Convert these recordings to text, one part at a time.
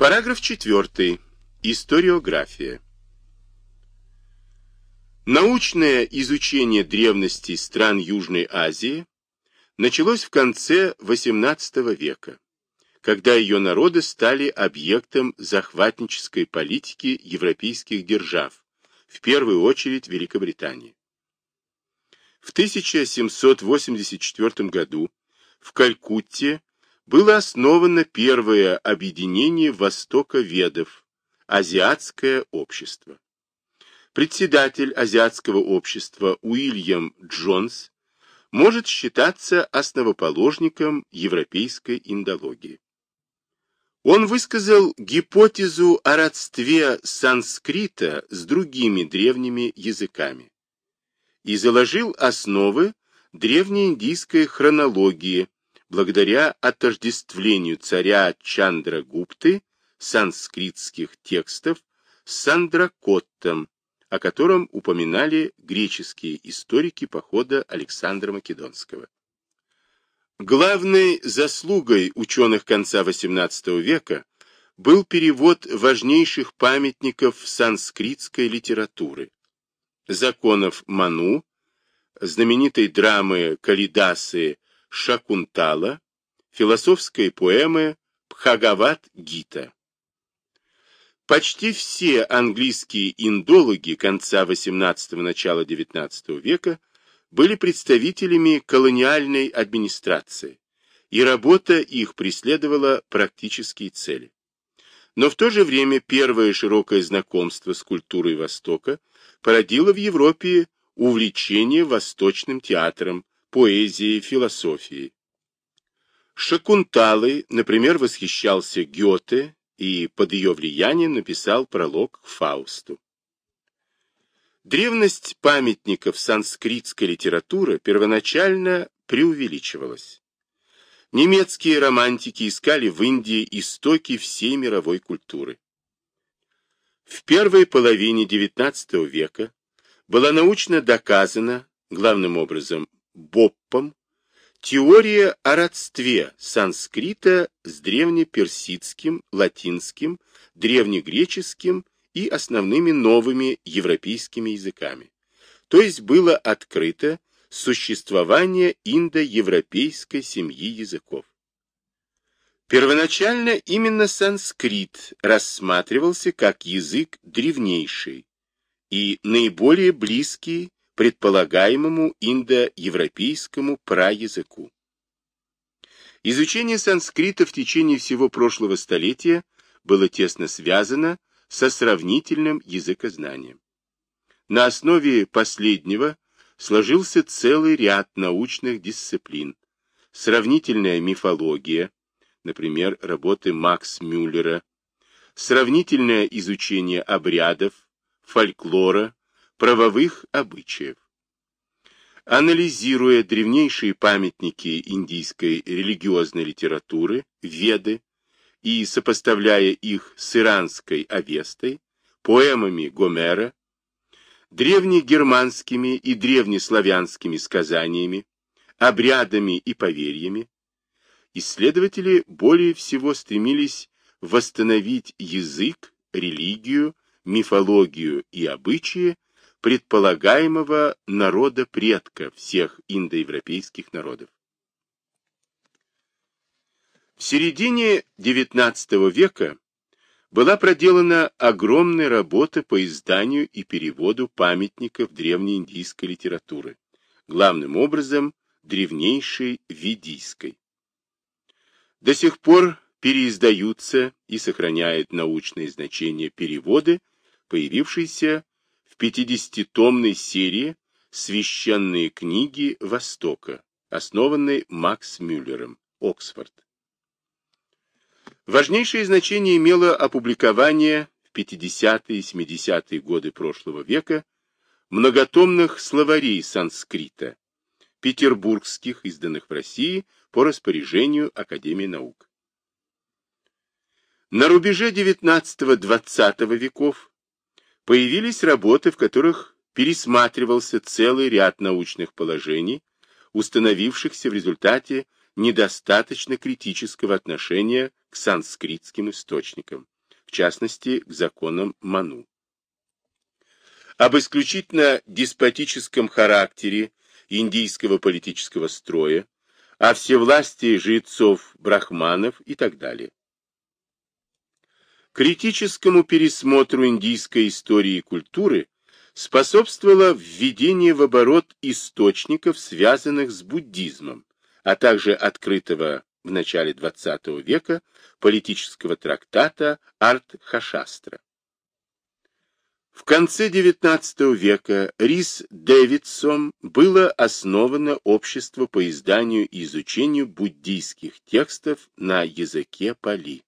Параграф 4. Историография. Научное изучение древностей стран Южной Азии началось в конце XVIII века, когда ее народы стали объектом захватнической политики европейских держав, в первую очередь Великобритании. В 1784 году в Калькутте было основано первое объединение Востока-ведов, Азиатское общество. Председатель Азиатского общества Уильям Джонс может считаться основоположником европейской индологии. Он высказал гипотезу о родстве санскрита с другими древними языками и заложил основы древнеиндийской хронологии, благодаря отождествлению царя Чандра Гупты санскритских текстов с Сандракоттом, о котором упоминали греческие историки похода Александра Македонского. Главной заслугой ученых конца XVIII века был перевод важнейших памятников санскритской литературы, законов Ману, знаменитой драмы Калидасы Шакунтала, философской поэмы Бхагават-гита. Почти все английские индологи конца XVIII – начала XIX века были представителями колониальной администрации, и работа их преследовала практические цели. Но в то же время первое широкое знакомство с культурой Востока породило в Европе увлечение восточным театром, поэзии, философии. Шакунталой, например, восхищался Гёте и под ее влиянием написал пролог к Фаусту. Древность памятников санскритской литературы первоначально преувеличивалась. Немецкие романтики искали в Индии истоки всей мировой культуры. В первой половине XIX века была научно доказана, главным образом, Боппом теория о родстве санскрита с древнеперсидским, латинским, древнегреческим и основными новыми европейскими языками. То есть было открыто существование индоевропейской семьи языков. Первоначально именно санскрит рассматривался как язык древнейший и наиболее близкий предполагаемому индоевропейскому праязыку. Изучение санскрита в течение всего прошлого столетия было тесно связано со сравнительным языкознанием. На основе последнего сложился целый ряд научных дисциплин. Сравнительная мифология, например, работы Макс Мюллера, сравнительное изучение обрядов, фольклора, правовых обычаев. Анализируя древнейшие памятники индийской религиозной литературы, Веды, и сопоставляя их с иранской Авестой, поэмами Гомера, древнегерманскими и древнеславянскими сказаниями, обрядами и поверьями, исследователи более всего стремились восстановить язык, религию, мифологию и обычаи предполагаемого народа предка всех индоевропейских народов. В середине XIX века была проделана огромная работа по изданию и переводу памятников древнеиндийской литературы, главным образом древнейшей ведийской. До сих пор переиздаются и сохраняют научное значение переводы, появившиеся 50-томной серии «Священные книги Востока», основанной Макс Мюллером, Оксфорд. Важнейшее значение имело опубликование в 50-е и 70-е годы прошлого века многотомных словарей санскрита, петербургских, изданных в России по распоряжению Академии наук. На рубеже XIX-XX веков появились работы, в которых пересматривался целый ряд научных положений, установившихся в результате недостаточно критического отношения к санскритским источникам, в частности, к законам Ману. Об исключительно деспотическом характере индийского политического строя, о всевластии жрецов-брахманов и так далее. Критическому пересмотру индийской истории и культуры способствовало введение в оборот источников, связанных с буддизмом, а также открытого в начале XX века политического трактата Арт-Хашастра. В конце XIX века Рис Дэвидсом было основано общество по изданию и изучению буддийских текстов на языке пали.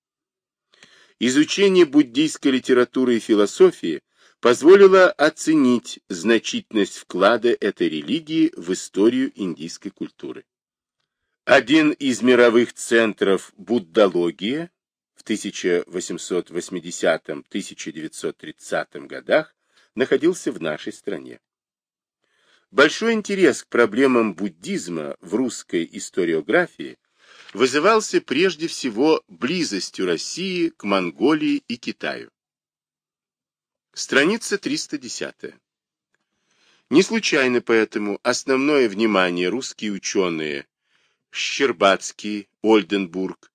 Изучение буддийской литературы и философии позволило оценить значительность вклада этой религии в историю индийской культуры. Один из мировых центров буддологии в 1880-1930 годах находился в нашей стране. Большой интерес к проблемам буддизма в русской историографии вызывался прежде всего близостью России к Монголии и Китаю. Страница 310. Не случайно поэтому основное внимание русские ученые Щербацкий, Ольденбург,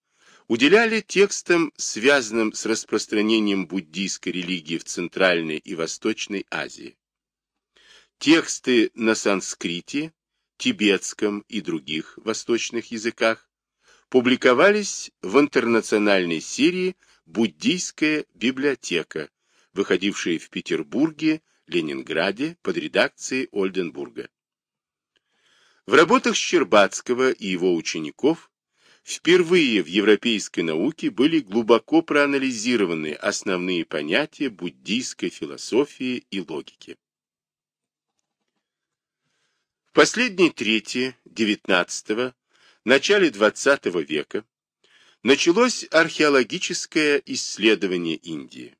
уделяли текстам, связанным с распространением буддийской религии в Центральной и Восточной Азии. Тексты на санскрите, тибетском и других восточных языках публиковались в интернациональной серии «Буддийская библиотека», выходившей в Петербурге, Ленинграде под редакцией Ольденбурга. В работах Щербацкого и его учеников впервые в европейской науке были глубоко проанализированы основные понятия буддийской философии и логики. В последней трети XIX – начале XX века началось археологическое исследование Индии.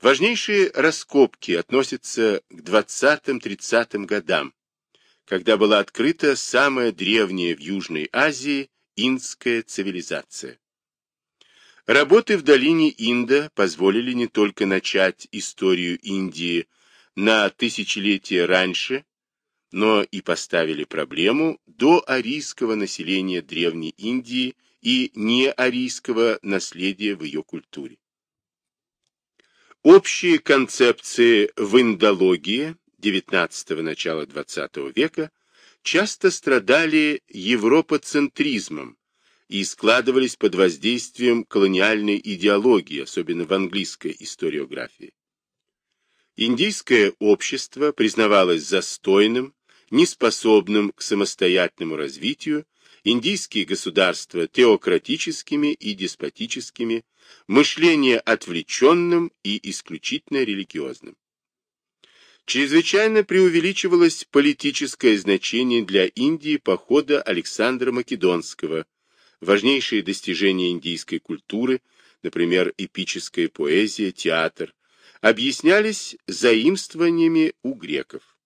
Важнейшие раскопки относятся к 20-30 годам, когда была открыта самая древняя в Южной Азии инская цивилизация. Работы в долине Инда позволили не только начать историю Индии на тысячелетия раньше, но и поставили проблему до арийского населения Древней Индии и неарийского наследия в ее культуре. Общие концепции в индологии XIX – начала XX века часто страдали европоцентризмом и складывались под воздействием колониальной идеологии, особенно в английской историографии. Индийское общество признавалось застойным, неспособным к самостоятельному развитию, индийские государства теократическими и деспотическими, мышление отвлеченным и исключительно религиозным. Чрезвычайно преувеличивалось политическое значение для Индии похода Александра Македонского, важнейшие достижения индийской культуры, например, эпическая поэзия, театр, объяснялись заимствованиями у греков.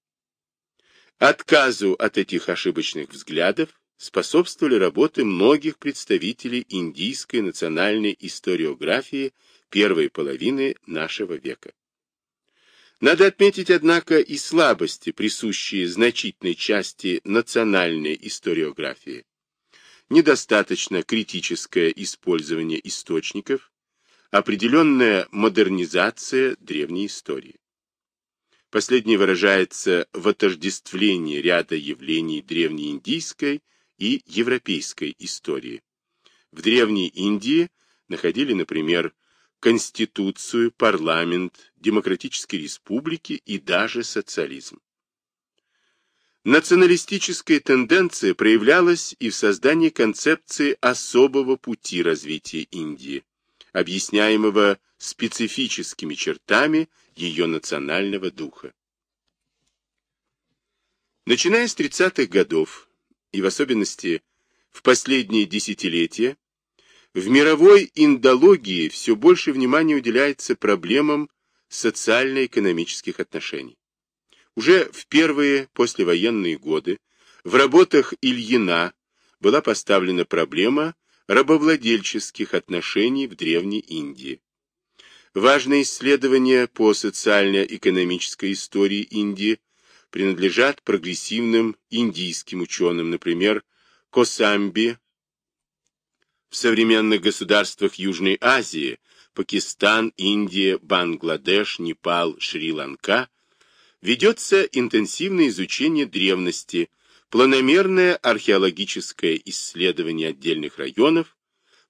Отказу от этих ошибочных взглядов способствовали работы многих представителей индийской национальной историографии первой половины нашего века. Надо отметить, однако, и слабости, присущие значительной части национальной историографии. Недостаточно критическое использование источников, определенная модернизация древней истории. Последнее выражается в отождествлении ряда явлений древнеиндийской и европейской истории. В Древней Индии находили, например, конституцию, парламент, демократические республики и даже социализм. Националистическая тенденция проявлялась и в создании концепции особого пути развития Индии, объясняемого специфическими чертами ее национального духа. Начиная с 30-х годов, и в особенности в последние десятилетия, в мировой индологии все больше внимания уделяется проблемам социально-экономических отношений. Уже в первые послевоенные годы в работах Ильина была поставлена проблема рабовладельческих отношений в Древней Индии. Важные исследования по социально-экономической истории Индии принадлежат прогрессивным индийским ученым, например, Косамби. В современных государствах Южной Азии Пакистан, Индия, Бангладеш, Непал, Шри-Ланка ведется интенсивное изучение древности, планомерное археологическое исследование отдельных районов,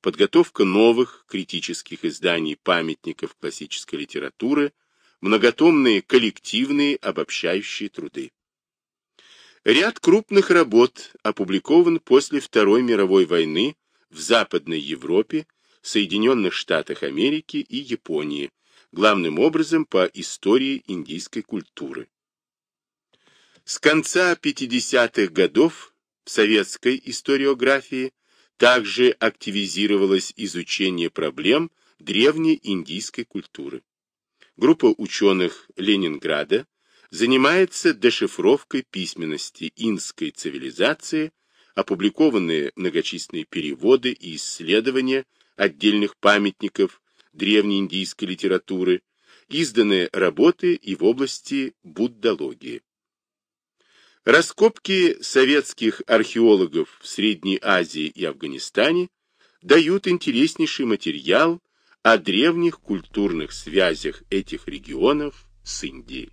подготовка новых критических изданий памятников классической литературы, многотомные коллективные обобщающие труды. Ряд крупных работ опубликован после Второй мировой войны в Западной Европе, Соединенных Штатах Америки и Японии, главным образом по истории индийской культуры. С конца 50-х годов в советской историографии также активизировалось изучение проблем древней индийской культуры. Группа ученых Ленинграда занимается дешифровкой письменности инской цивилизации, опубликованные многочисленные переводы и исследования отдельных памятников древнеиндийской литературы, изданные работы и в области буддологии. Раскопки советских археологов в Средней Азии и Афганистане дают интереснейший материал о древних культурных связях этих регионов с Индией.